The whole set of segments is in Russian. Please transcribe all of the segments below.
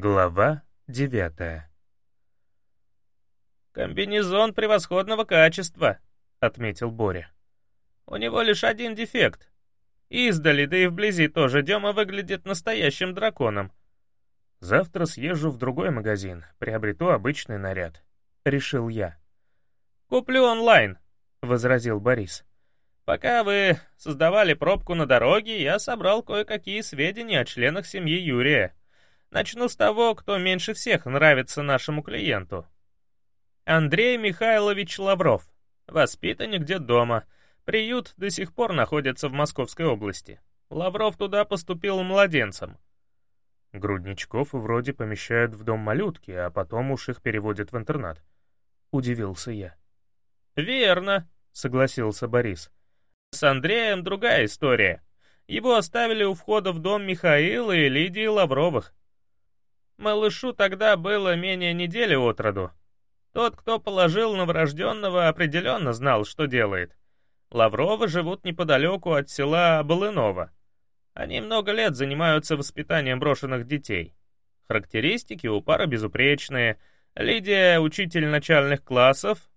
Глава девятая «Комбинезон превосходного качества», — отметил Боря. «У него лишь один дефект. Издали, да и вблизи тоже Дема выглядит настоящим драконом». «Завтра съезжу в другой магазин, приобрету обычный наряд», — решил я. «Куплю онлайн», — возразил Борис. «Пока вы создавали пробку на дороге, я собрал кое-какие сведения о членах семьи Юрия». Начну с того, кто меньше всех нравится нашему клиенту. Андрей Михайлович Лавров, воспитанник детдома. Приют до сих пор находится в Московской области. Лавров туда поступил младенцем. Грудничков вроде помещают в дом малютки, а потом уж их переводят в интернат. Удивился я. «Верно», — согласился Борис. «С Андреем другая история. Его оставили у входа в дом Михаила и Лидии Лавровых. Малышу тогда было менее недели от роду. Тот, кто положил новорожденного, определенно знал, что делает. Лавровы живут неподалеку от села Балынова. Они много лет занимаются воспитанием брошенных детей. Характеристики у пары безупречные. Лидия — учитель начальных классов.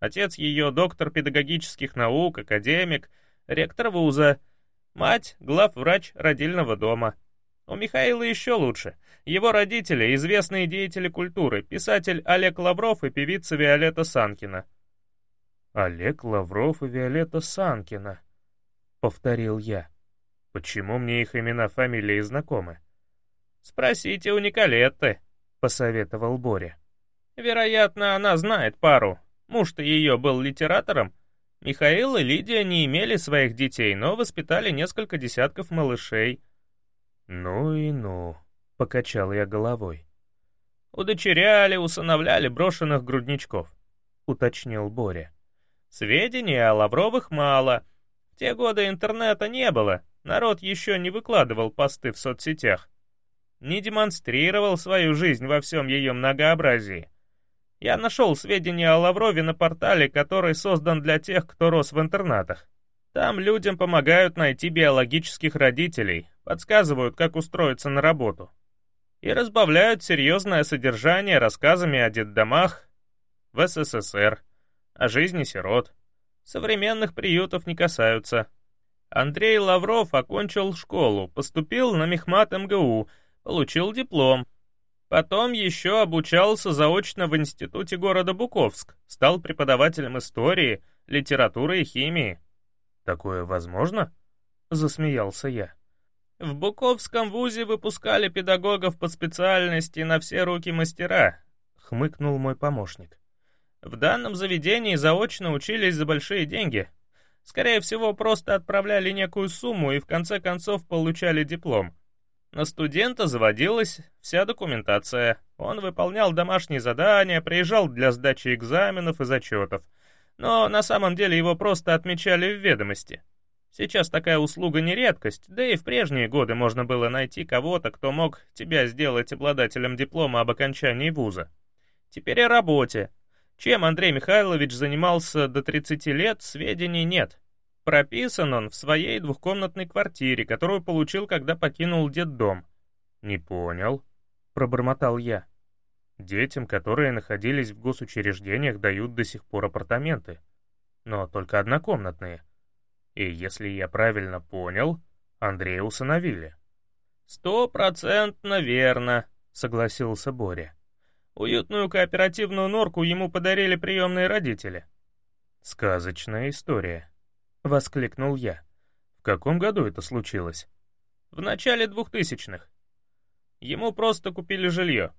Отец ее — доктор педагогических наук, академик, ректор вуза. Мать — главврач родильного дома. У Михаила еще лучше. Его родители — известные деятели культуры, писатель Олег Лавров и певица Виолетта Санкина. «Олег Лавров и Виолетта Санкина», — повторил я. «Почему мне их имена, фамилии знакомы?» «Спросите у Николетты», — посоветовал Боря. «Вероятно, она знает пару. Муж-то ее был литератором. Михаил и Лидия не имели своих детей, но воспитали несколько десятков малышей». «Ну и ну», — покачал я головой. «Удочеряли, усыновляли брошенных грудничков», — уточнил Боря. «Сведений о Лавровых мало. В те годы интернета не было, народ еще не выкладывал посты в соцсетях. Не демонстрировал свою жизнь во всем ее многообразии. Я нашел сведения о Лаврове на портале, который создан для тех, кто рос в интернатах. Там людям помогают найти биологических родителей, подсказывают, как устроиться на работу. И разбавляют серьезное содержание рассказами о детдомах в СССР, о жизни сирот. Современных приютов не касаются. Андрей Лавров окончил школу, поступил на Мехмат МГУ, получил диплом. Потом еще обучался заочно в институте города Буковск, стал преподавателем истории, литературы и химии. «Такое возможно?» — засмеялся я. «В Буковском вузе выпускали педагогов по специальности на все руки мастера», — хмыкнул мой помощник. «В данном заведении заочно учились за большие деньги. Скорее всего, просто отправляли некую сумму и в конце концов получали диплом. На студента заводилась вся документация. Он выполнял домашние задания, приезжал для сдачи экзаменов и зачетов — но на самом деле его просто отмечали в ведомости. Сейчас такая услуга не редкость, да и в прежние годы можно было найти кого-то, кто мог тебя сделать обладателем диплома об окончании вуза. Теперь о работе. Чем Андрей Михайлович занимался до 30 лет, сведений нет. Прописан он в своей двухкомнатной квартире, которую получил, когда покинул детдом. «Не понял», — пробормотал я. Детям, которые находились в госучреждениях, дают до сих пор апартаменты. Но только однокомнатные. И если я правильно понял, Андрея усыновили. «Стопроцентно верно», — согласился Боря. «Уютную кооперативную норку ему подарили приемные родители». «Сказочная история», — воскликнул я. «В каком году это случилось?» «В начале двухтысячных. Ему просто купили жилье».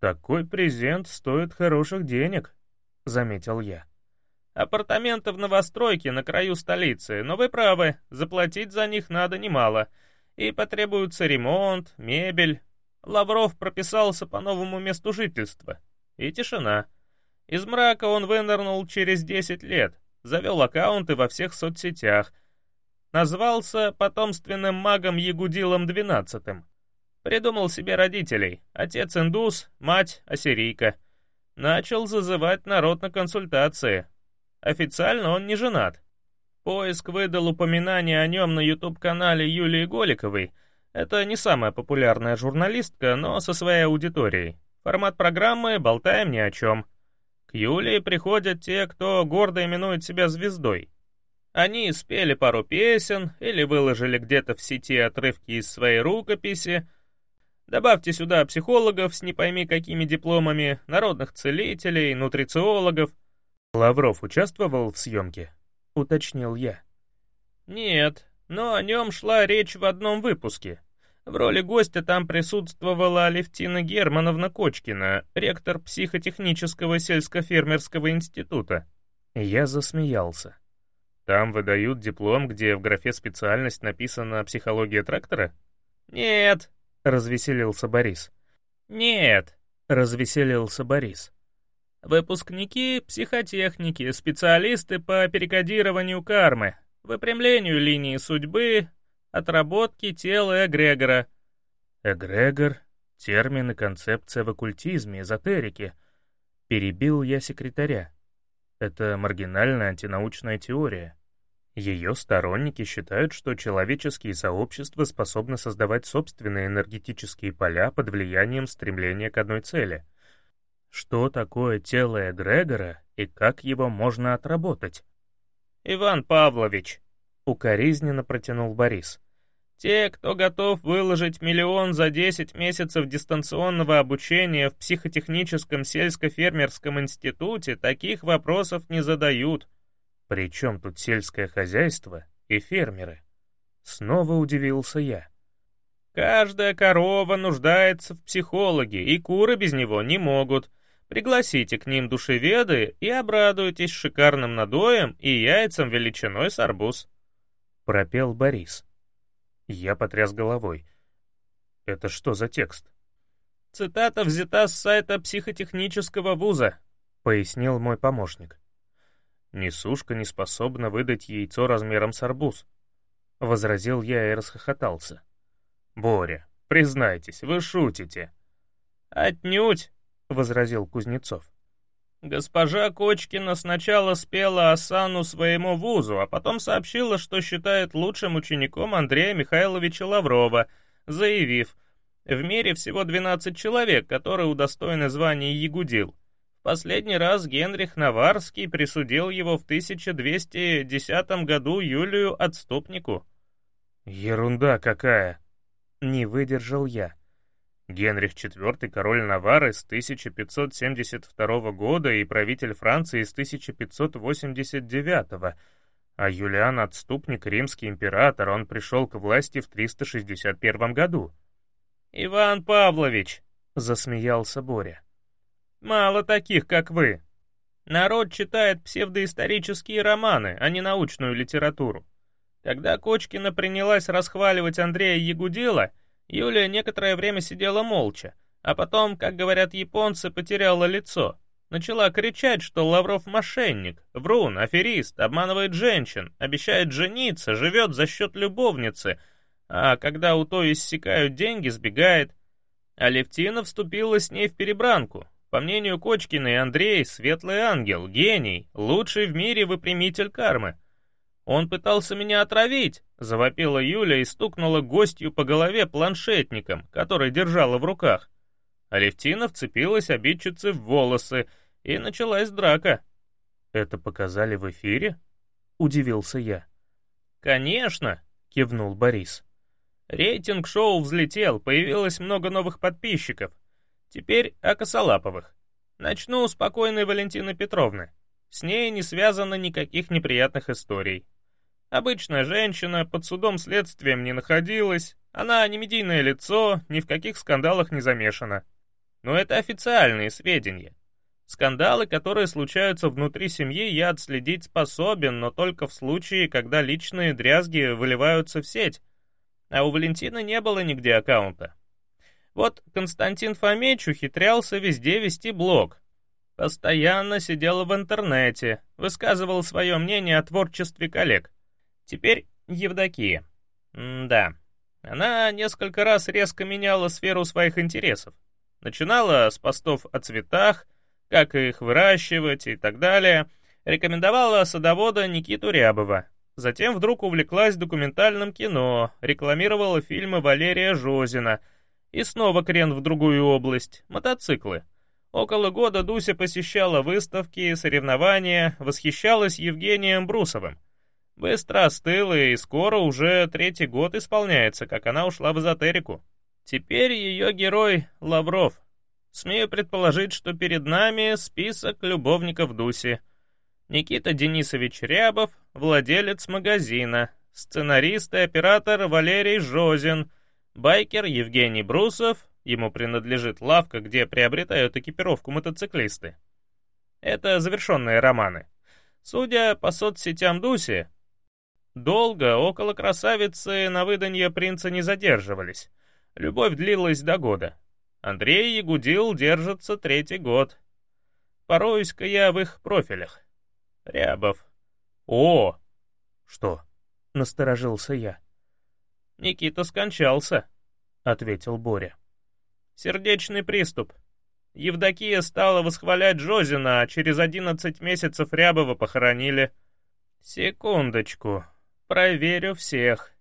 «Такой презент стоит хороших денег», — заметил я. «Апартаменты в новостройке на краю столицы, но вы правы, заплатить за них надо немало. И потребуется ремонт, мебель. Лавров прописался по новому месту жительства. И тишина. Из мрака он вынырнул через 10 лет, завел аккаунты во всех соцсетях. Назвался потомственным магом Ягудилом XII. Придумал себе родителей. Отец индус, мать ассирийка. Начал зазывать народ на консультации. Официально он не женат. Поиск выдал упоминание о нем на YouTube-канале Юлии Голиковой. Это не самая популярная журналистка, но со своей аудиторией. Формат программы «Болтаем ни о чем». К Юлии приходят те, кто гордо именует себя звездой. Они спели пару песен или выложили где-то в сети отрывки из своей рукописи. Добавьте сюда психологов с не пойми какими дипломами, народных целителей, нутрициологов. Лавров участвовал в съемке? Уточнил я. Нет, но о нем шла речь в одном выпуске. В роли гостя там присутствовала Алевтина Германовна Кочкина, ректор психотехнического сельско-фермерского института. Я засмеялся. Там выдают диплом, где в графе «специальность» написано «психология трактора»? «Нет», — развеселился Борис. «Нет», — развеселился Борис. «Выпускники психотехники, специалисты по перекодированию кармы, выпрямлению линии судьбы, отработке тела эгрегора». «Эгрегор — термин и концепция в оккультизме, эзотерике», — перебил я секретаря. Это маргинальная антинаучная теория. Ее сторонники считают, что человеческие сообщества способны создавать собственные энергетические поля под влиянием стремления к одной цели. Что такое тело эгрегора и как его можно отработать? «Иван Павлович», — укоризненно протянул Борис, те, кто готов выложить миллион за 10 месяцев дистанционного обучения в психотехническом сельско-фермерском институте, таких вопросов не задают. Причем тут сельское хозяйство и фермеры? Снова удивился я. Каждая корова нуждается в психологе, и куры без него не могут. Пригласите к ним душеведы и обрадуйтесь шикарным надоем и яйцам величиной с арбуз. Пропел Борис. Я потряс головой. Это что за текст? Цитата взята с сайта психотехнического вуза, пояснил мой помощник. Несушка не способна выдать яйцо размером с арбуз. Возразил я и расхохотался. «Боря, признайтесь, вы шутите». «Отнюдь», — возразил Кузнецов. Госпожа Кочкина сначала спела осану своему вузу, а потом сообщила, что считает лучшим учеником Андрея Михайловича Лаврова, заявив, в мире всего 12 человек, которые удостоены звания Ягудил. Последний раз Генрих Наварский присудил его в 1210 году Юлию Отступнику. «Ерунда какая!» — не выдержал я. Генрих IV, король Наварры с 1572 года и правитель Франции с 1589, а Юлиан Отступник, римский император, он пришел к власти в 361 году. «Иван Павлович!» — засмеялся Боря. «Мало таких, как вы. Народ читает псевдоисторические романы, а не научную литературу. Когда Кочкина принялась расхваливать Андрея Ягудила — Юлия некоторое время сидела молча, а потом, как говорят японцы, потеряла лицо. Начала кричать, что Лавров мошенник, врун, аферист, обманывает женщин, обещает жениться, живет за счет любовницы, а когда у той иссякают деньги, сбегает. Алевтина вступила с ней в перебранку. По мнению Кочкиной, Андрей — светлый ангел, гений, лучший в мире выпрямитель кармы. «Он пытался меня отравить!» — завопила Юля и стукнула гостью по голове планшетником, который держала в руках. Алевтина вцепилась обидчице в волосы, и началась драка. «Это показали в эфире?» — удивился я. «Конечно!» — кивнул Борис. «Рейтинг шоу взлетел, появилось много новых подписчиков. Теперь о Косолаповых. Начну с покойной Валентины Петровны. С ней не связано никаких неприятных историй. Обычная женщина, под судом следствием не находилась, она не медийное лицо, ни в каких скандалах не замешана. Но это официальные сведения. Скандалы, которые случаются внутри семьи, я отследить способен, но только в случае, когда личные дрязги выливаются в сеть. А у Валентины не было нигде аккаунта. Вот Константин Фомич ухитрялся везде вести блог. Постоянно сидел в интернете, высказывал свое мнение о творчестве коллег. Теперь Евдокия. М да, она несколько раз резко меняла сферу своих интересов. Начинала с постов о цветах, как их выращивать и так далее. Рекомендовала садовода Никиту Рябова. Затем вдруг увлеклась документальным кино, рекламировала фильмы Валерия Жозина. И снова крен в другую область — мотоциклы. Около года Дуся посещала выставки, соревнования, восхищалась Евгением Брусовым. Быстро остыла и скоро уже третий год исполняется, как она ушла в эзотерику. Теперь ее герой — Лавров. Смею предположить, что перед нами список любовников Дуси — Никита Денисович Рябов, владелец магазина, сценарист и оператор Валерий Жозин, байкер Евгений Брусов, ему принадлежит лавка, где приобретают экипировку мотоциклисты. Это завершенные романы. Судя по соцсетям Дуси, долго около красавицы на выданье принца не задерживались. Любовь длилась до года. Андрей Ягудил держится третий год. Пороюсь-ка я в их профилях. Рябов. О! Что? Насторожился я. Никита скончался, ответил Боря. Сердечный приступ. Евдокия стала восхвалять Джозина, а через одиннадцать месяцев Рябова похоронили. Секундочку, проверю всех.